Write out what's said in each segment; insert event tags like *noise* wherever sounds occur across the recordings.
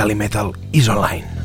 Calimetal is online.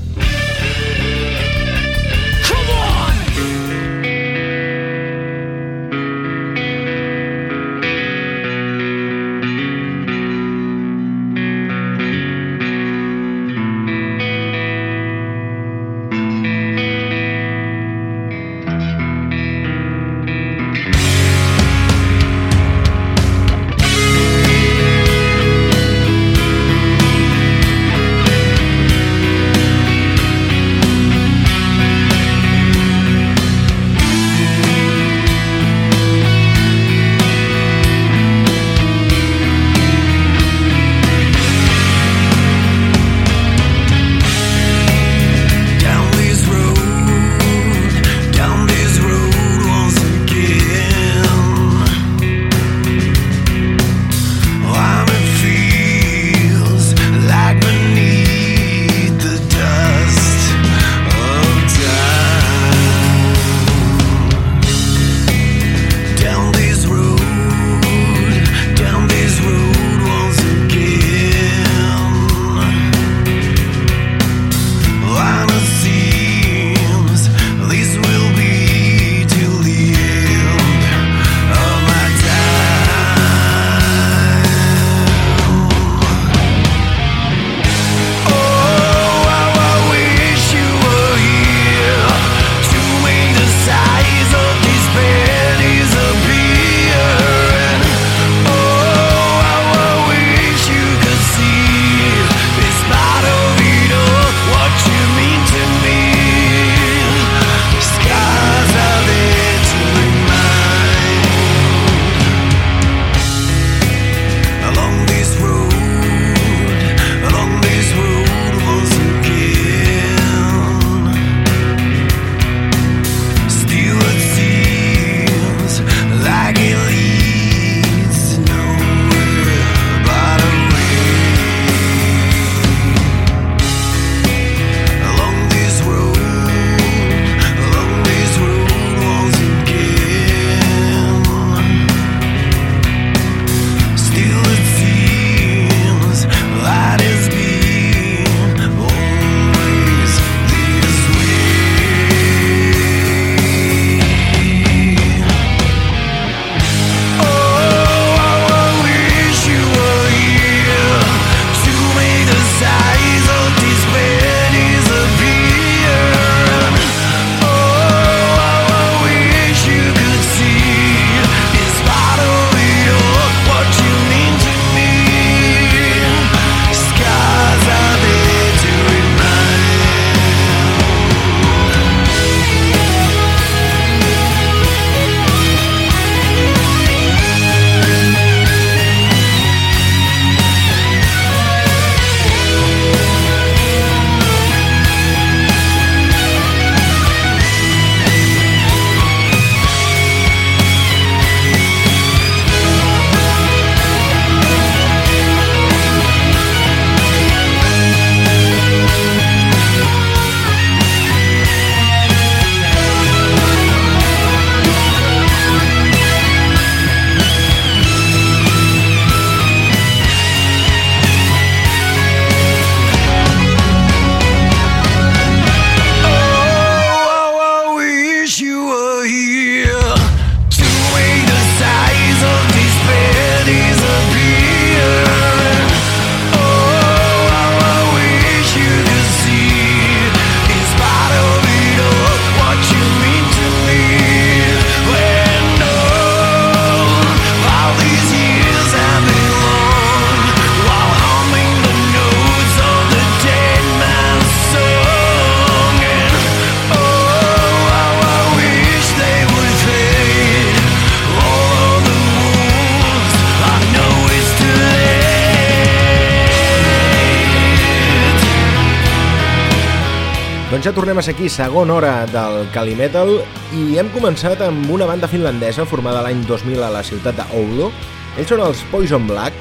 Tornem a ser aquí, segona hora del Calimetal i hem començat amb una banda finlandesa formada l'any 2000 a la ciutat d'Oulu. Ells són els Poison Black,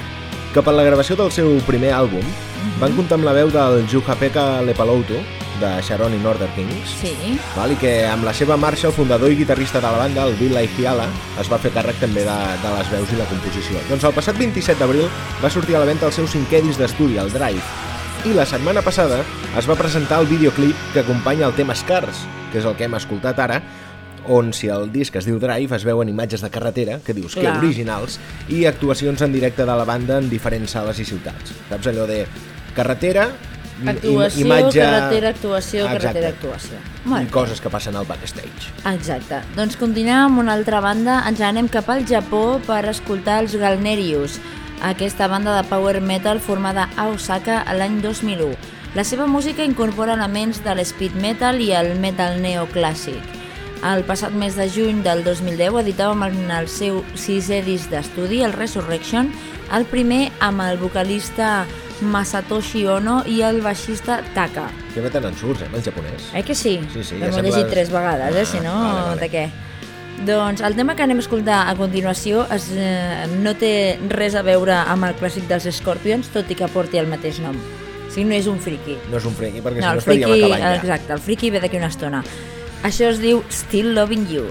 que per la gravació del seu primer àlbum mm -hmm. van comptar amb la veu del Juha-Pekka Lepalouto, de Sharon i Northern Kings. Sí. Val? I que amb la seva marxa el fundador i guitarrista de la banda, el Bill Aifiala, es va fer càrrec també de, de les veus i la composició. Doncs el passat 27 d'abril va sortir a la venda el seu cinquè disc d'estudi, el Drive, I la setmana passada es va presentar el videoclip que acompanya el tema Scars, que és el que hem escoltat ara, on si el disc es diu Drive es veuen imatges de carretera, que dius Clar. que originals, i actuacions en directe de la banda en diferents sales i ciutats. Saps allò de carretera, Actuació, imatge... carretera, actuació, Exacte. carretera, actuació. Molt coses que passen al backstage. Exacte. Doncs continuem amb una altra banda. Ens anem cap al Japó per escoltar els Galnerius, aquesta banda de power metal formada a Osaka l'any 2001. La seva música incorpora elements de l'speed metal i el metal neoclàssic. El passat mes de juny del 2010 editàvem en el seu sisè disc d'estudi, el Resurrection, el primer amb el vocalista Masatoshi Ono i el baixista Taka. Que bé te n'en surts, eh, el japonès. Eh que sí? Sí, sí, ja sembles- llegit tres vegades, eh? Si no, Ah, vale, vale. de què? Doncs el tema que anem a escoltar a continuació es, eh, no té res a veure amb el clàssic dels Scorpions, tot i que porti el mateix nom. O sigui, no és un friki. No és un friki, perquè No, si no estaríem friki, ja. exacte, el friki ve d'aquí una estona. Això es diu Still Loving You.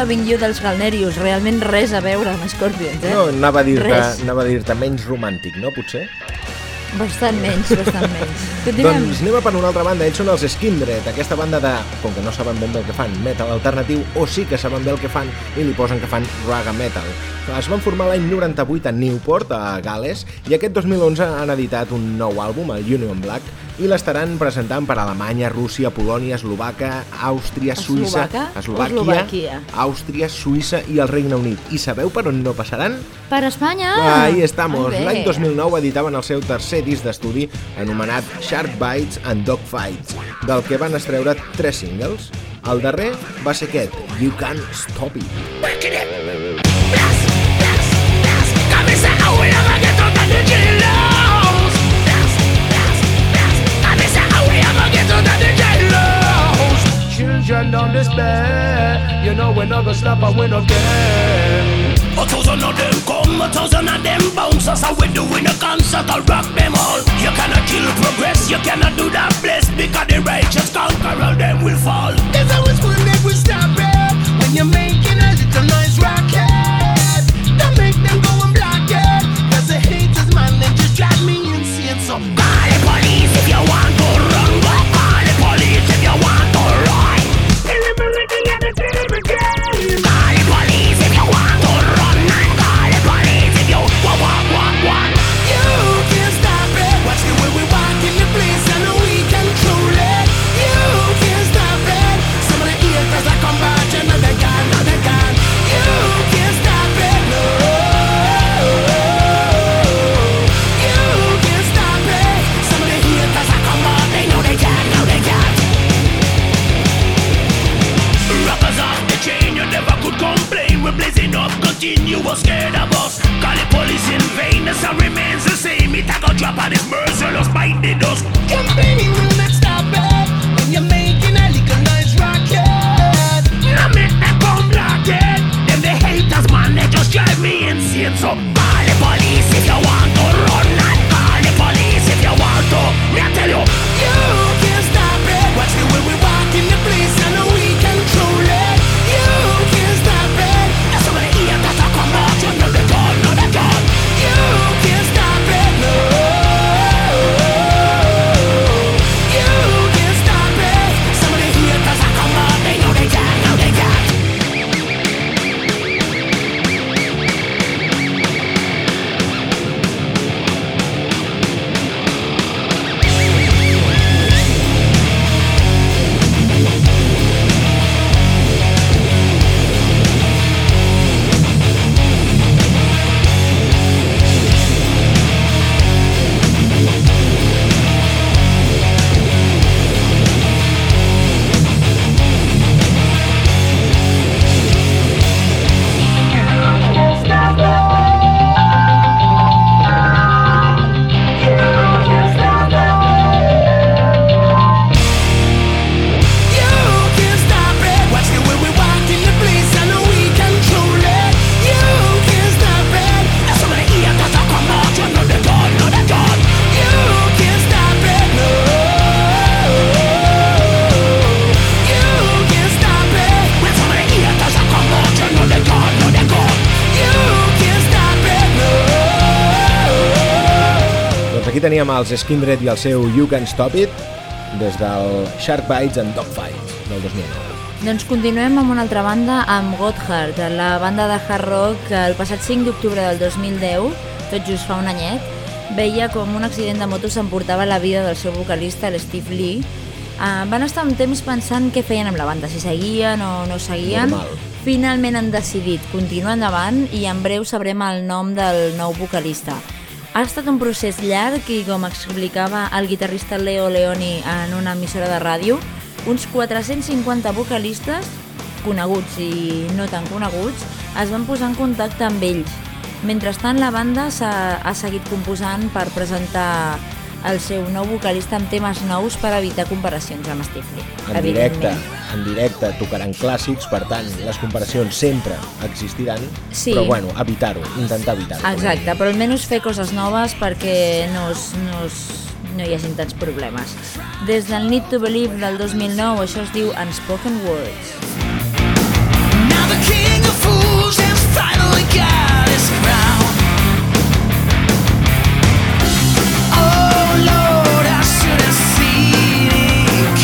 Loving You dels Galnerius, realment res a veure amb Scorpions, eh? No, anava a dir-te dir-te menys romàntic, no, potser? Bastant menys, bastant menys. *laughs* Continuem. Doncs anem per una altra banda, ells són els Skindred, aquesta banda de, com que no saben ben bé el que fan, metal alternatiu, o sí que saben bé el que fan i li posen que fan raga metal. Es van formar l'any 98 a Newport, a Gales, i aquest 2011 han editat un nou àlbum, el Union Black, i l'estaran presentant per Alemanya, Rússia, Polònia, Eslovaca, Àustria, Suïssa, Eslovaca Eslovàquia? Àustria, Suïssa i el Regne Unit. I sabeu per on no passaran? Per Espanya! Ahí estamos. L'any 2009 editaven el seu tercer disc d'estudi anomenat Shark Bites and Dog Fights, del que van estreure tres singles. El darrer va ser aquest, You Can't Stop It. Children don't despair. You know we're not gonna stop and we don't care. A thousand of them come, a thousand of them bounce. That's how we doing a concert, I'll rock them all. You cannot kill progress, you cannot do that bless. Because the righteous conqueror, them will fall. There's always one that will stop it. When you're making a little noise continuous scared of us. Call the police in vain, the sun remains the same. It a go drop on his merciless bite the dust. Campaigning will not stop it. When you're making a little noise rocket. Now make them come block it Them the haters man, they just drive me insane. So call the police if you want teníem els Skindred i el seu You Can Stop It, des del Shark Bites and Dog Fights del 2009. Doncs continuem amb una altra banda, amb Gotthard, la banda de hard rock que el passat 5 d'octubre del 2010, tot just fa un anyet, veia com un accident de moto s'emportava la vida del seu vocalista, el Steve Lee. Uh, van estar un temps pensant què feien amb la banda, si seguien o no seguien. Normal. Finalment han decidit continuar endavant i en breu sabrem el nom del nou vocalista. Ha estat un procés llarg i, com explicava el guitarrista Leo Leoni en una emissora de ràdio, uns 450 vocalistes, coneguts i no tan coneguts, es van posar en contacte amb ells. Mentrestant, la banda s'ha ha seguit composant per presentar el seu nou vocalista amb temes nous per evitar comparacions amb Steve Lee. En directe, en directe tocaran clàssics, per tant, les comparacions sempre existiran, Sí. però bueno, evitar-ho, intentar evitar-ho. Exacte, però almenys fer coses noves perquè no, es, no, es, no hi hagin tants problemes. Des del Need to Believe del 2009 això es diu Unspoken Words. the king of fools has finally got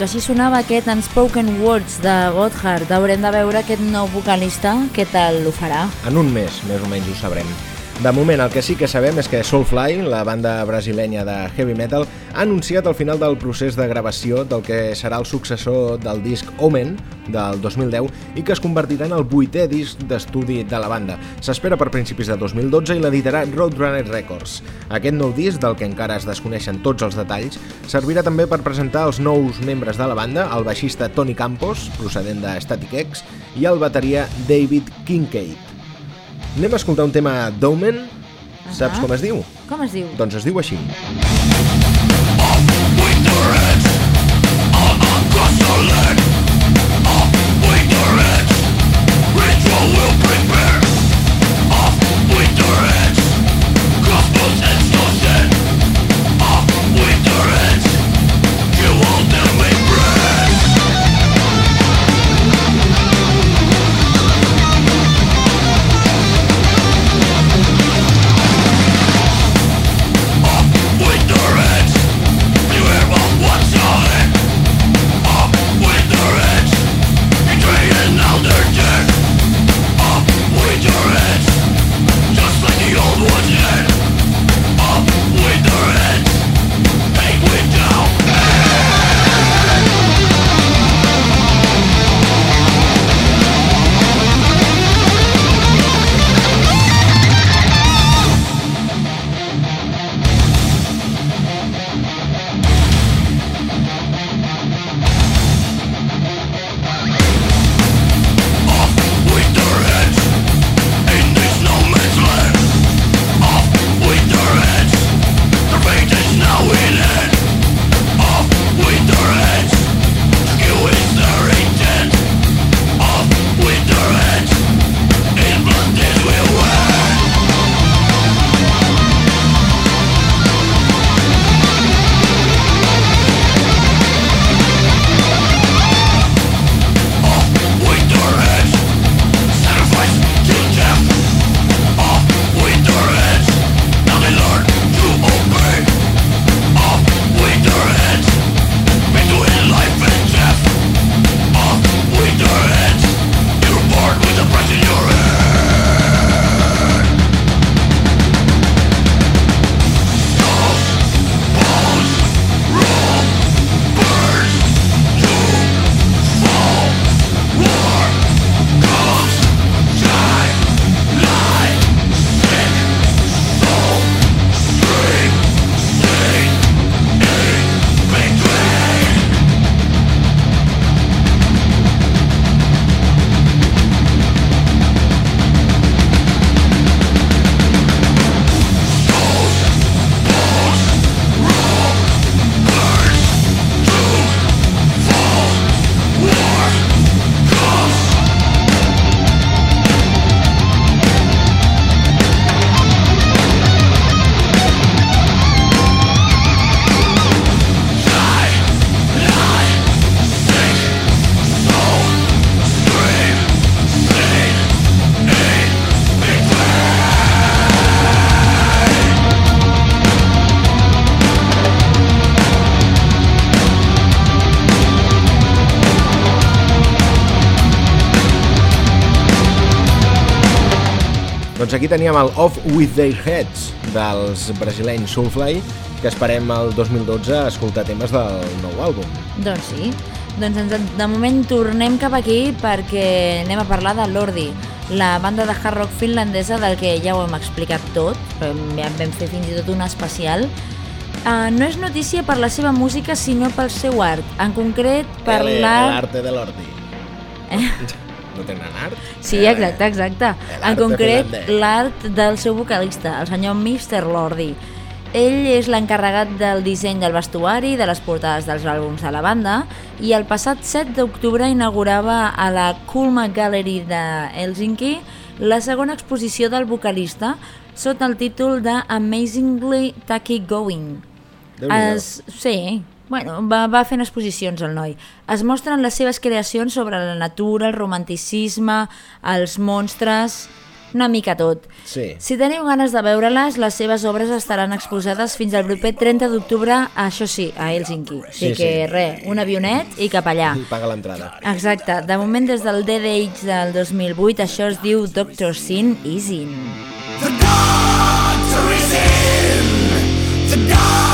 Doncs així sonava aquest Unspoken Words de Gotthard. Haurem de veure aquest nou vocalista, què tal ho farà. En un mes, més o menys, ho sabrem. De moment, el que sí que sabem és que Soulfly, la banda brasilenya de heavy metal, ha anunciat el final del procés de gravació del que serà el successor del disc Omen, del 2010, i que es convertirà en el vuitè disc d'estudi de la banda. S'espera per principis de 2012 i l'editarà Roadrunner Records. Aquest nou disc, del que encara es desconeixen tots els detalls, servirà també per presentar els nous membres de la banda, el baixista Tony Campos, procedent de Static X, i el bateria David Kincaid. Anem a escoltar un tema d'Omen. Saps Ahà. com es diu? Com es diu? Doncs es diu així. With the teníem el Off With Their Heads dels brasilenys Soulfly, que esperem el 2012 escoltar temes del nou àlbum. Doncs sí. Doncs ens, de moment tornem cap aquí perquè anem a parlar de Lordi, la banda de hard rock finlandesa del que ja ho hem explicat tot, ja vam fer fins i tot un especial. Uh, no és notícia per la seva música, sinó pel seu art. En concret, per l'art... L'arte de l'Ordi. *laughs* No tenen art? Sí, Eh, exacte, exacte. En l'art concret, l'art del seu vocalista, el senyor Mr. Lordi. Ell és l'encarregat del disseny del vestuari, de les portades dels àlbums de la banda, i el passat 7 d'octubre inaugurava a la Kulma Gallery de Helsinki la segona exposició del vocalista sota el títol de Amazingly Tacky Going. Es, sí, bueno, va, va fent exposicions el noi. Es mostren les seves creacions sobre la natura, el romanticisme, els monstres, una mica tot. Sí. Si teniu ganes de veure-les, les seves obres estaran exposades fins al proper 30 d'octubre, això sí, a Helsinki. Sigui Sí, que sí. res, un avionet i cap allà. I paga l'entrada. Exacte, de moment des del Dead Age del 2008 això es diu Doctor Sin is in. The doctor is in. The doctor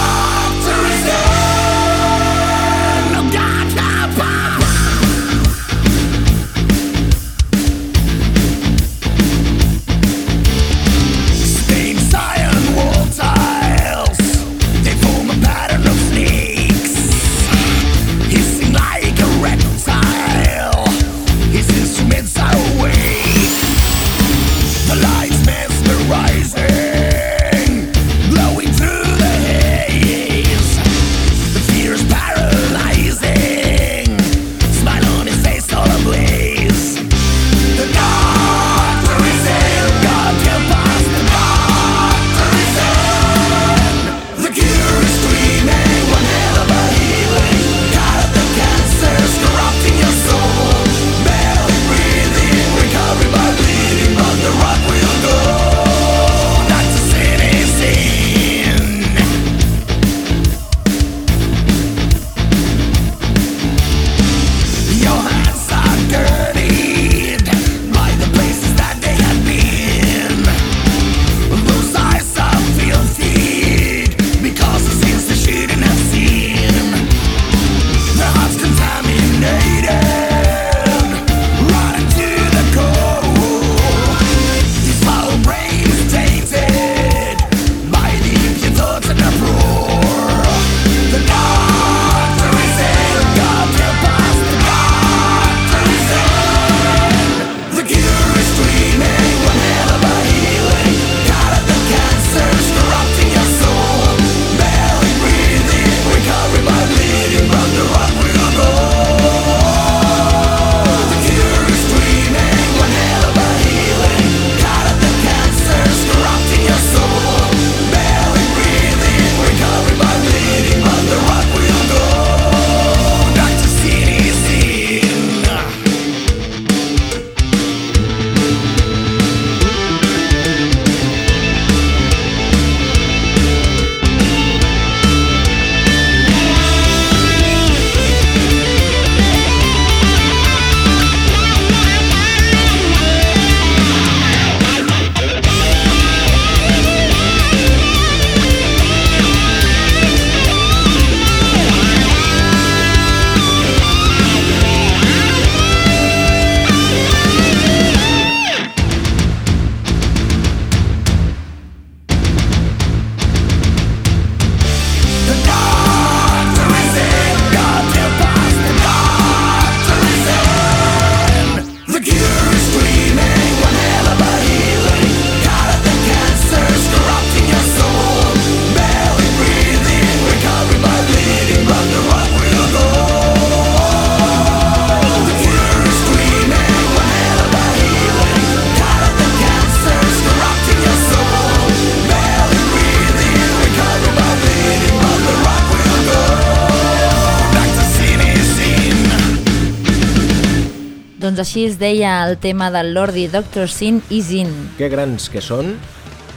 així es deia el tema del Lordi Doctor Sin is in. Que grans que són,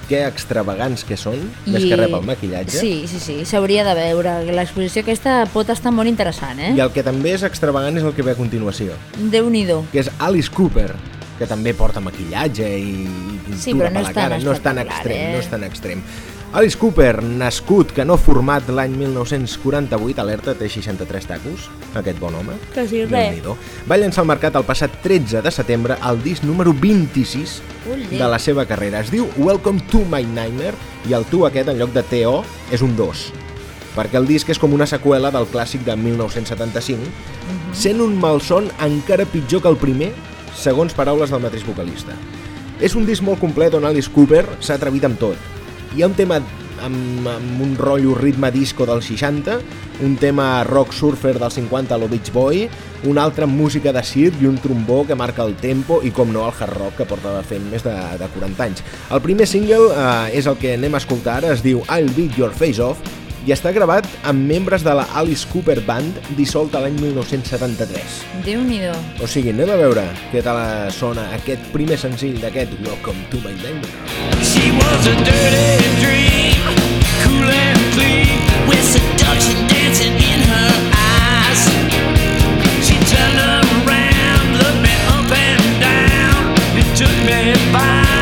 que extravagants que són, més que rep el maquillatge. Sí, sí, sí, s'hauria de veure. L'exposició aquesta pot estar molt interessant, eh? I el que també és extravagant és el que ve a continuació, Déu-n'hi-do. que és Alice Cooper, que també porta maquillatge i, i pintura Sí, però no per la tan cara. No és tan extrem, eh? no és tan extrem. Alice Cooper, nascut, que no format l'any 1948, alerta, té 63 tacos, aquest bon home. Quasi res. Déu-n'hi-do. Va llançar al mercat el passat 13 de setembre el disc número 26 Uli. de la seva carrera. Es diu Welcome to My Nightmare i el tu aquest, en lloc de TO, és un 2 perquè el disc és com una seqüela del clàssic de 1975, sent un malson encara pitjor que el primer, segons paraules del mateix vocalista. És un disc molt complet on Alice Cooper s'ha atrevit amb tot. Hi ha un tema amb, amb un rotllo ritme disco del 60, un tema rock surfer del 50 a lo Beach Boy, un altre amb música de circ i un trombó que marca el tempo i, com no, el hard rock que porta fent més de, de 40 anys. El primer single eh, és el que anem a escoltar es diu I'll Beat Your Face Off i està gravat amb membres de la Alice Cooper Band dissolta l'any 1973. Déu-n'hi-do. O sigui, anem a veure què tal sona aquest primer senzill d'aquest Welcome to my nightmare. She was a dirty dream, cool and clean, with seduction dancing in her eyes. She turned around, looked me up and down, it took me by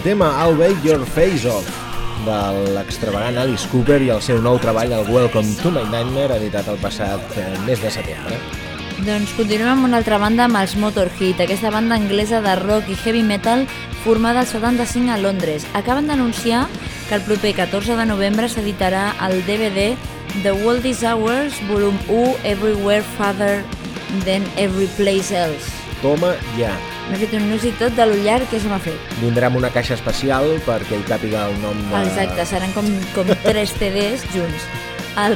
el tema I'll Bake Your Face Off de l'extravagant Alice Cooper i el seu nou treball, el Welcome to My Nightmare, editat el passat eh, mes de setembre. Doncs continuem amb una altra banda amb els Motorhead, aquesta banda anglesa de rock i heavy metal formada al 75 a Londres. Acaben d'anunciar que el proper 14 de novembre s'editarà el DVD The World is Ours, volum 1, Everywhere Farther Than Every Place Else. Toma ja. M'he fet un músic tot de lo llarg que se m'ha fet. Vindrà amb una caixa especial perquè hi càpiga el nom de... Exacte, seran com, com *laughs* tres CDs junts. El,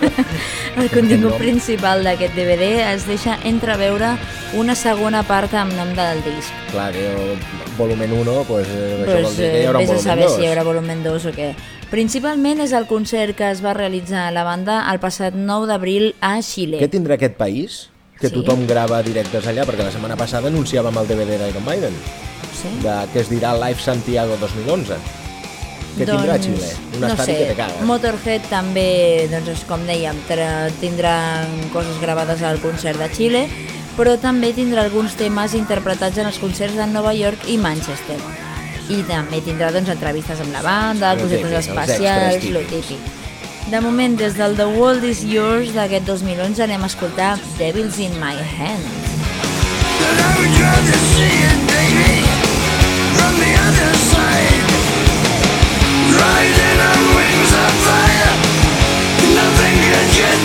*laughs* el contingut principal d'aquest DVD es deixa entreveure una segona part amb nom del disc. Clar, que volumen 1, pues, eh, això vol Pues, dir que hi haurà un vés a volumen saber 2. si hi haurà volumen 2 o què. Principalment és el concert que es va realitzar a la banda el passat 9 d'abril a Xile. Què tindrà aquest país? Que Sí. tothom grava directes allà, perquè la setmana passada anunciàvem el DVD d'Iron Maiden, Sí? de, que es dirà Live Santiago 2011. Què tindrà Xile? Un no estadi sé, que te cagues. Motorhead també, doncs, com dèiem, tindran coses gravades al concert de Xile, però també tindrà alguns temes interpretats en els concerts de Nova York i Manchester. I també tindrà doncs, entrevistes amb la banda, els especials, lo típic. De moment, des del The World Is Yours d'aquest 2011 anem a escoltar Devils in My side. Riding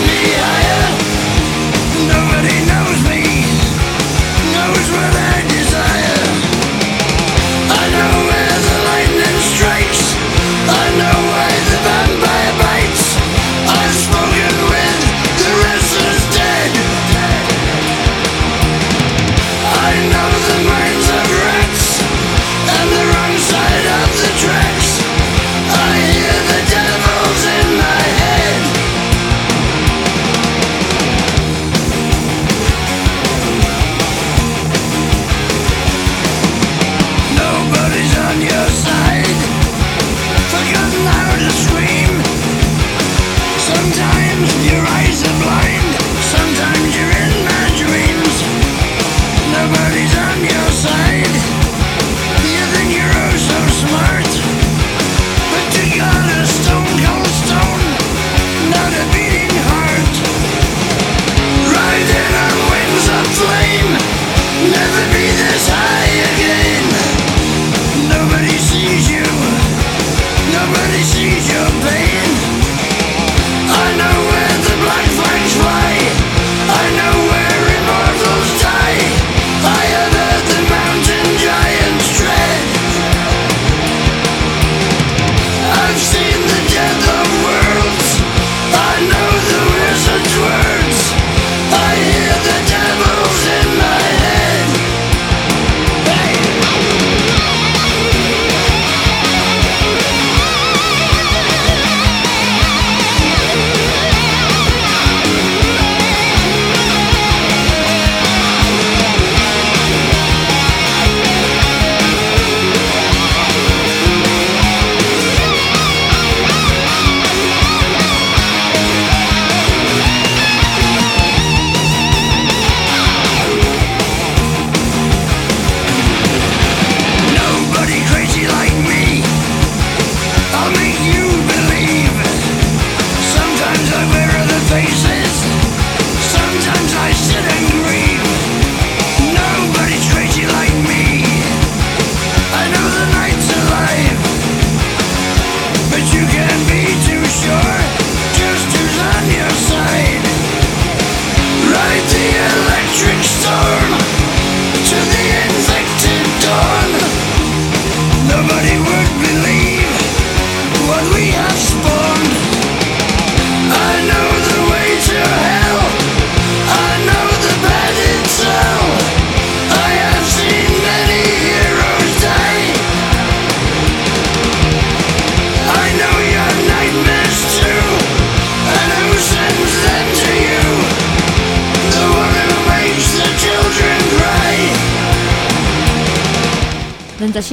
me. Nobody knows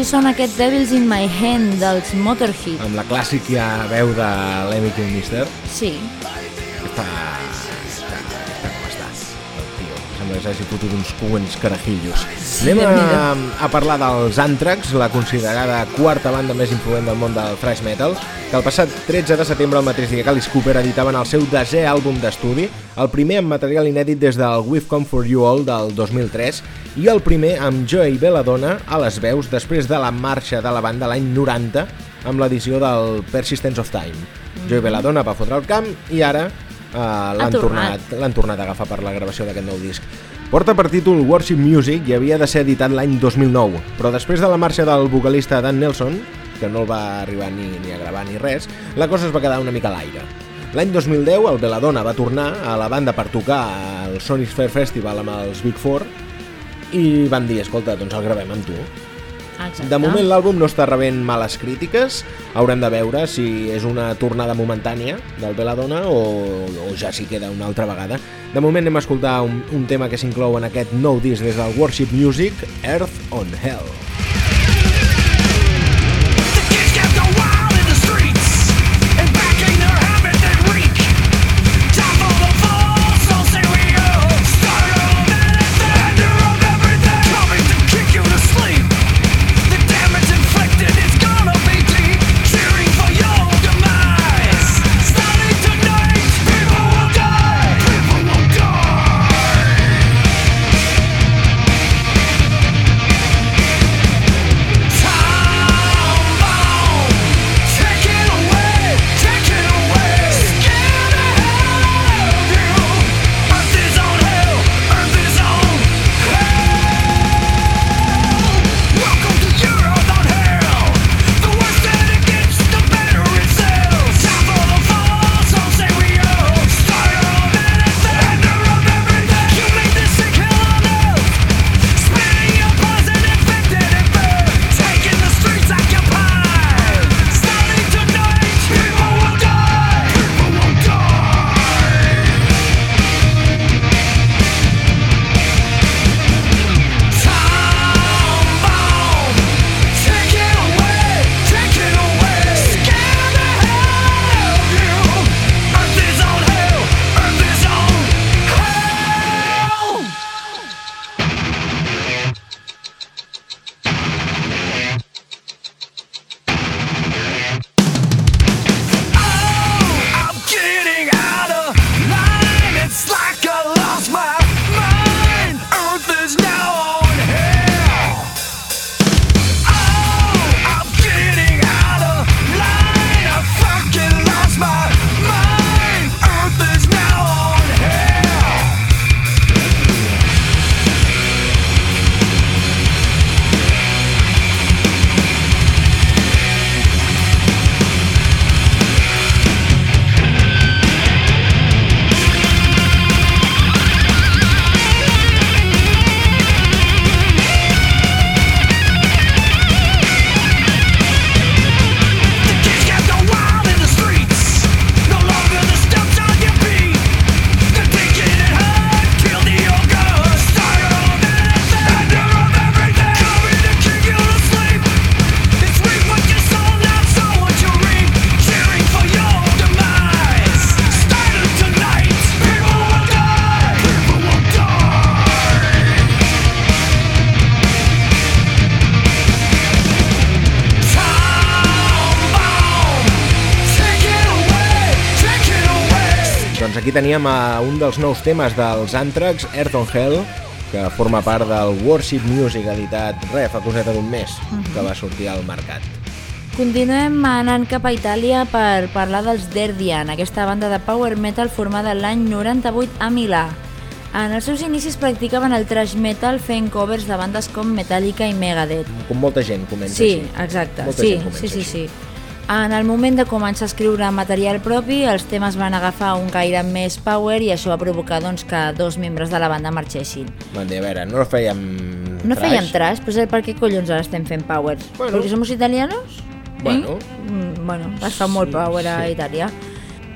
Són aquest Devils in My Hand dels Motorhead. Amb la clàssica veu de l'Emmy Kilmister. Sí, que s'hagi fotut uns quants carajillos. Anem a, a parlar dels Anthrax, la considerada quarta banda més influent del món del thrash metal, que el passat 13 de setembre, el mateix dia que Alice Cooper editaven el seu desè àlbum d'estudi, el primer amb material inèdit des del We've Come For You All del 2003 i el primer amb Joey Belladonna a les veus després de la marxa de la banda l'any 90 amb l'edició del Persistence of Time. Joey Belladonna va fotre el camp i ara uh, l'han tornat. tornat, tornat a agafar per la gravació d'aquest nou disc. Porta per títol Worship Music i havia de ser editat l'any 2009, però després de la marxa del vocalista Dan Nelson, que no el va arribar ni, ni a gravar ni res, la cosa es va quedar una mica a l'aire. L'any 2010 el Belladonna va tornar a la banda per tocar al Sonic Fair Festival amb els Big Four i van dir, escolta, doncs el gravem amb tu. Exacte. De moment l'àlbum no està rebent males crítiques, haurem de veure si és una tornada momentània del Belladonna o, o ja s'hi queda una altra vegada. De moment anem a escoltar un, un tema que s'inclou en aquest nou disc des del Worship Music, Earth on Hell. Aquí teníem a un dels nous temes dels Anthrax, Earth on Hell, que forma part del Worship Music editat, re, fa coseta d'un mes, que va sortir al mercat. Continuem anant cap a Itàlia per parlar dels Derdian, aquesta banda de power metal formada l'any 98 a Milà. En els seus inicis practicaven el thrash metal fent covers de bandes com Metallica i Megadeth. Com molta gent comença Sí, així. exacte. Molta Sí, gent comença sí, sí, així. sí. En el moment de començar a escriure material propi, els temes van agafar un caire més power i això va provocar doncs, que dos membres de la banda marxessin. Van dir, a veure, no fèiem No thrash? fèiem trash, però per què collons ara estem fent power? Bueno. Perquè som italianos? Bueno. Eh? Mm, bueno, es fa molt Sí, power a sí. Itàlia.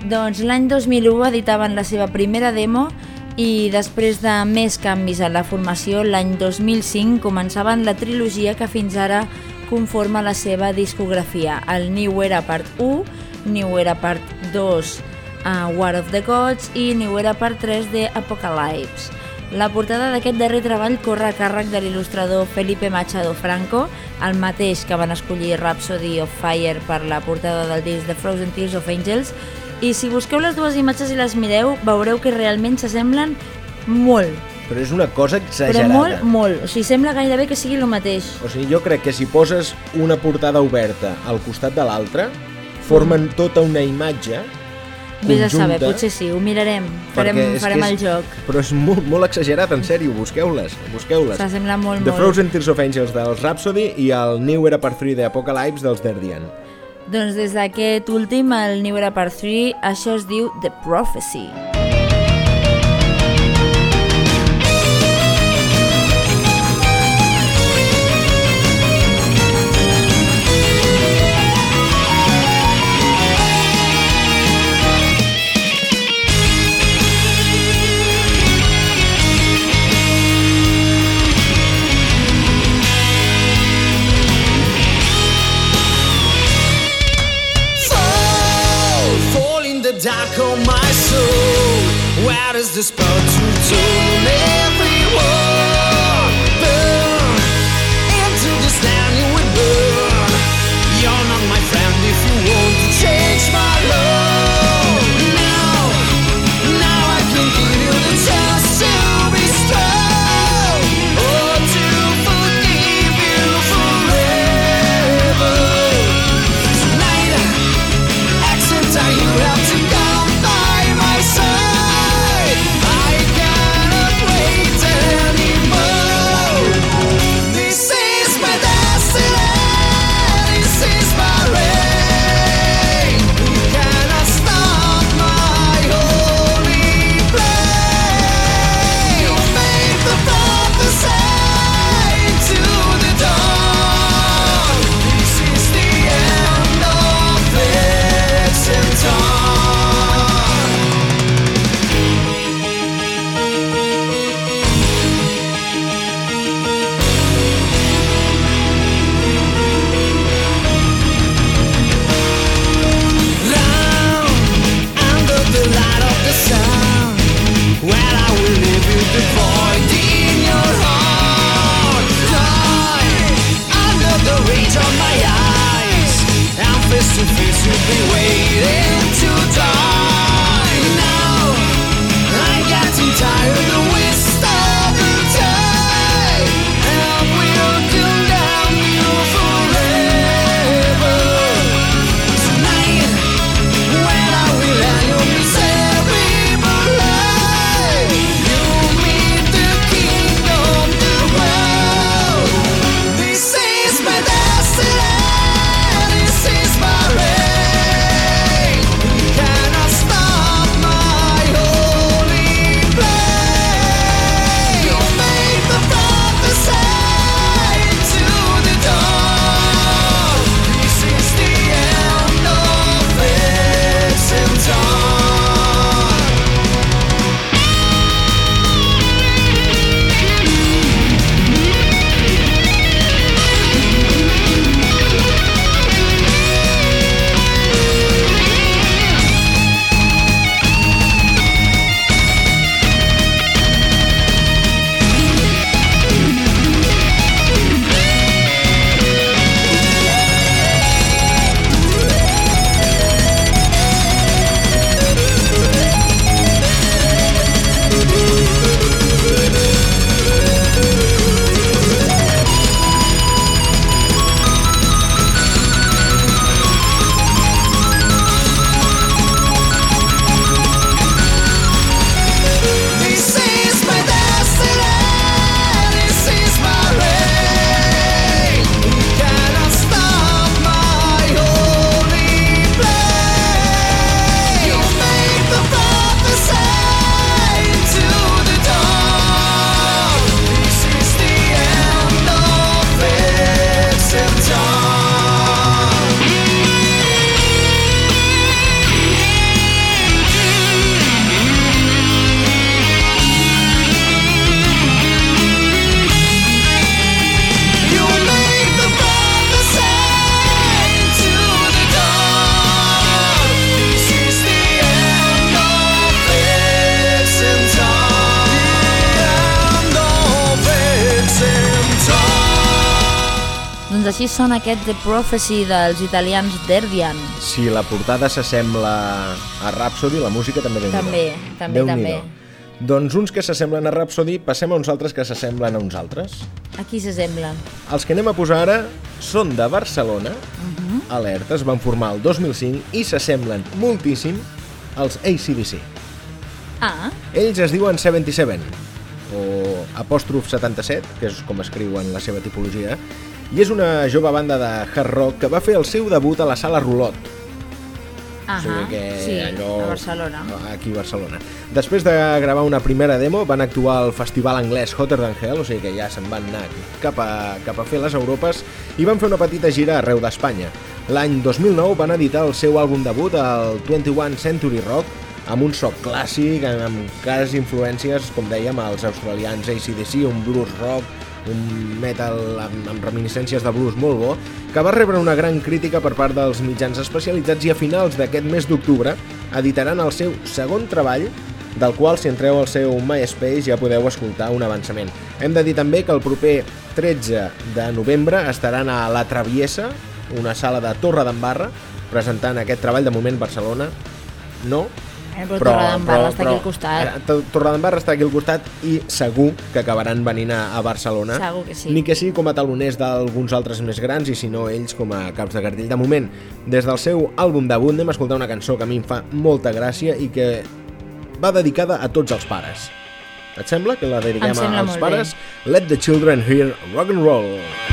Doncs l'any 2001 editaven la seva primera demo i després de més canvis en la formació, l'any 2005 començaven la trilogia que fins ara conforma la seva discografia, el New Era Part 1, New Era Part 2, uh, War of the Gods i New Era Part 3 de Apocalypse. La portada d'aquest darrer treball corre a càrrec de l'il·lustrador Felipe Machado Franco, el mateix que van escollir Rhapsody of Fire per la portada del disc de Frozen Tears of Angels, i si busqueu les dues imatges i les mireu, veureu que realment s'assemblen molt, però és una cosa exagerada. Però molt, molt. O sigui, sembla gairebé que sigui el mateix. O sigui, jo crec que si poses una portada oberta al costat de l'altra, formen mm. tota una imatge Vés a saber, potser sí, ho mirarem, farem, farem és, el joc. Però és molt, molt exagerat, en sèrio, busqueu-les, busqueu-les. S'assembla molt, The molt. The Frozen Tears of Angels dels Rhapsody i el New Era Part 3 de Apocalypse dels Derdian. Doncs des d'aquest últim, el New Era Part 3, això es diu The Prophecy. The Prophecy. soul. Why does this part to tone everyone? són aquest The Prophecy dels italians Derdian. Si la portada s'assembla a Rhapsody, la música també déu També, també, déu també. Doncs uns que s'assemblen a Rhapsody, passem a uns altres que s'assemblen a uns altres. A qui s'assemblen? Els que anem a posar ara són de Barcelona, mhm. uh -huh. alerta, es van formar el 2005 i s'assemblen moltíssim als ACDC. Ah. Ells es diuen 77 o apòstrof 77, que és com escriuen la seva tipologia, i és una jove banda de hard rock que va fer el seu debut a la sala Rolot. Ahà, o sigui que sí, allò... a Barcelona. Aquí a Barcelona. Després de gravar una primera demo, van actuar al festival anglès Hotter Than Hell, o sigui que ja se'n van anar cap a, cap a fer les Europes, i van fer una petita gira arreu d'Espanya. L'any 2009 van editar el seu àlbum debut, el 21 Century Rock, amb un so clàssic, amb cares influències, com dèiem, als australians ACDC, un blues rock, un metal amb, amb reminiscències de blues molt bo, que va rebre una gran crítica per part dels mitjans especialitzats i a finals d'aquest mes d'octubre editaran el seu segon treball del qual si entreu al seu MySpace ja podeu escoltar un avançament. Hem de dir també que el proper 13 de novembre estaran a La Traviesa, una sala de Torre d'Embarra, presentant aquest treball de moment Barcelona. No, Eh, però, però Torredembarra està aquí al costat. Torredembarra està aquí al costat i segur que acabaran venint a, a Barcelona. Segur que sí. Ni que sigui com a taloners d'alguns altres més grans i si no ells com a caps de cartell. De moment, des del seu àlbum debut anem a escoltar una cançó que a mi em fa molta gràcia i que va dedicada a tots els pares. Et sembla que la dediquem als pares? Let the children hear rock and roll.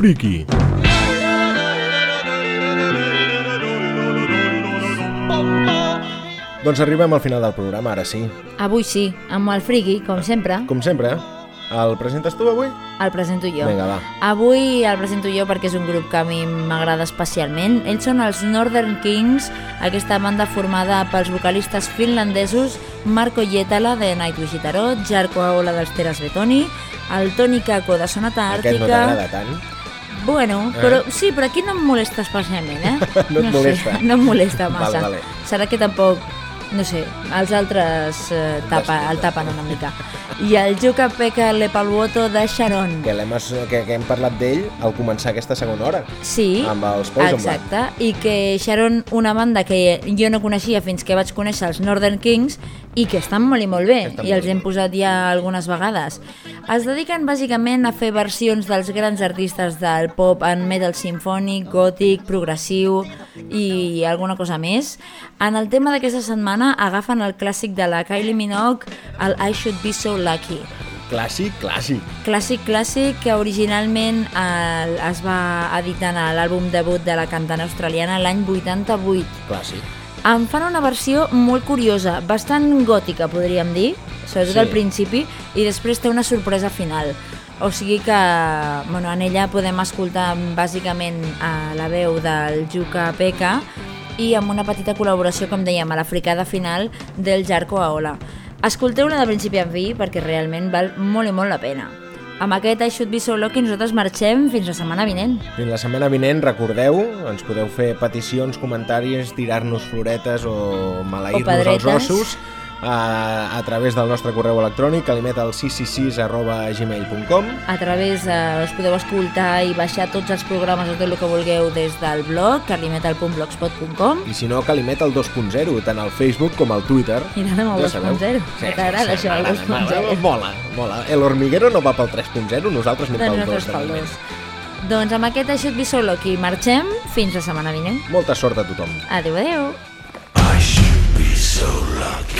Friki. Doncs arribem al final del programa, ara sí. Avui sí, amb el friki, com sempre, Com sempre, el presentes tu avui? el presento jo. Vinga, va. Avui el presento jo perquè és un grup que a mi m'agrada especialment. Ells són els Northern Kings, aquesta banda formada pels vocalistes finlandesos Marco Jetala de Nightwish i Tarot, Jarko Aola dels Teras Betoni, el Toni Kako de Sonata Aquest no Àrtica... t'agrada tant. Bueno, Eh? però sí, però aquí no em molesta especialment, eh? *laughs* No et sé, molesta? no em molesta massa. Vale, vale. Serà que tampoc, no sé, els altres eh, tapa, el tapen una mica. I el Juca Pekka Lepalwoto de Sharon. Que, l'hem es- que, que hem parlat d'ell al començar aquesta segona hora. Sí, Amb els Poison Black. exacte, i que Sharon, una banda que jo no coneixia fins que vaig conèixer els Northern Kings i que estan molt i molt bé, Estan i els hem posat ja algunes vegades. Es dediquen bàsicament a fer versions dels grans artistes del pop en metal sinfònic, gòtic, progressiu i alguna cosa més. En el tema d'aquesta setmana agafen el clàssic de la Kylie Minogue, el I Should Be So Lucky. Clàssic, clàssic. Clàssic, clàssic, que originalment eh, es va editar en l'àlbum debut de la cantant australiana l'any 88. Clàssic. En fan una versió molt curiosa, bastant gòtica, podríem dir, sobretot Sí. al principi, i després té una sorpresa final. O sigui que bueno, en ella podem escoltar bàsicament a la veu del Juca Pekka i amb una petita col·laboració, com dèiem, a la fricada final del Jarko Aola. Escolteu-la de principi a fi perquè realment val molt i molt la pena. Amb aquest I Should Be So Lucky nosaltres marxem fins la setmana vinent. Fins la setmana vinent, recordeu, ens podeu fer peticions, comentaris, tirar-nos floretes o maleir-nos els ossos a, a través del nostre correu electrònic alimetal666 arroba gmail.com A través, eh, us podeu escoltar i baixar tots els programes o tot el que vulgueu des del blog carlimetal.blogspot.com i si no, Calimetal 2.0, tant al Facebook com al Twitter. I nada amb el Ja sabeu. 2.0. Que t'agrada això, el m'agrada, 2.0. Mola, mola. El hormiguero no va pel 3.0, nosaltres anem pel 2. nosaltres de pel moment. 2. Doncs amb aquest Aixut Bisolo aquí marxem fins la setmana vinent. Molta sort a tothom. Adéu, adéu. I should be so lucky,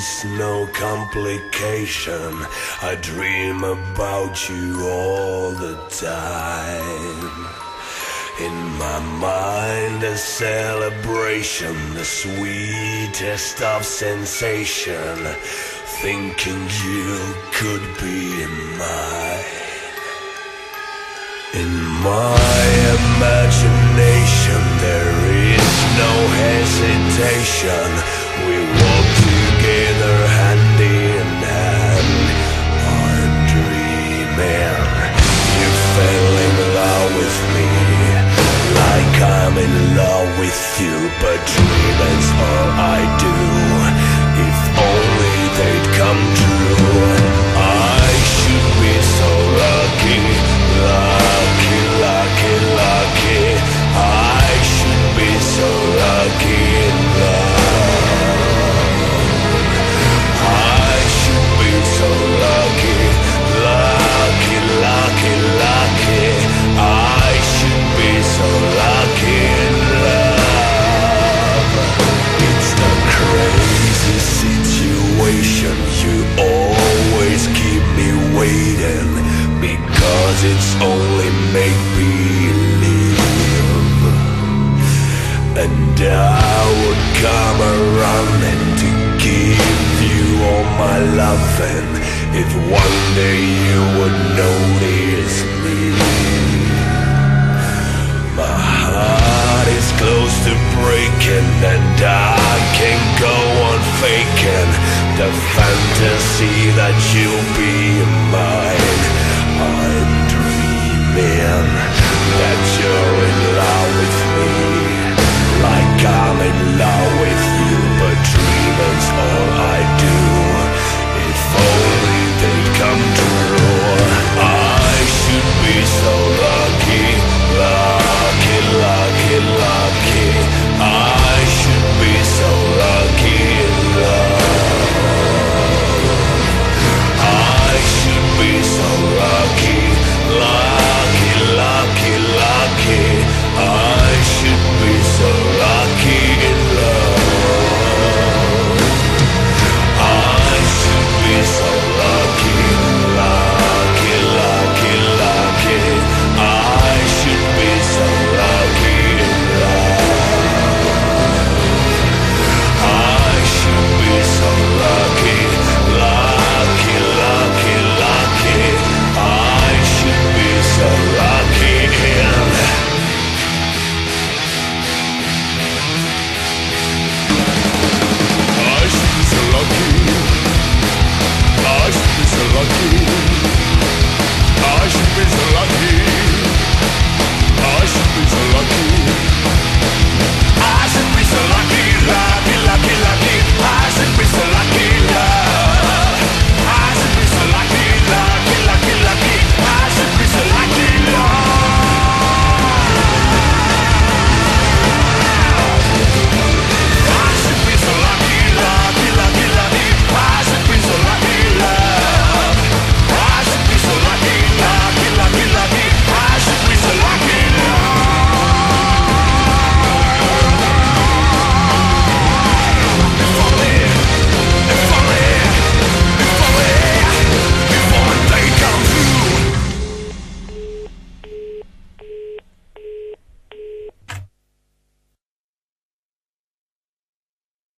is no complication. I dream about you all the time. In my mind, a celebration, the sweetest of sensation. Thinking you could be mine. In my imagination, there is no hesitation. We in love with you. But dreaming's all I do. If only they'd come true. I should be so lucky, lucky, lucky, Cause it's only make believe. And I would come around and to give you all my love And if one day you would notice me. My heart is close to breaking And I can go on faking The fantasy that you'll be mine. I'm mean that you're in love with me. Like I'm in love with you But dreaming's all I do If only they come true I should be so lucky.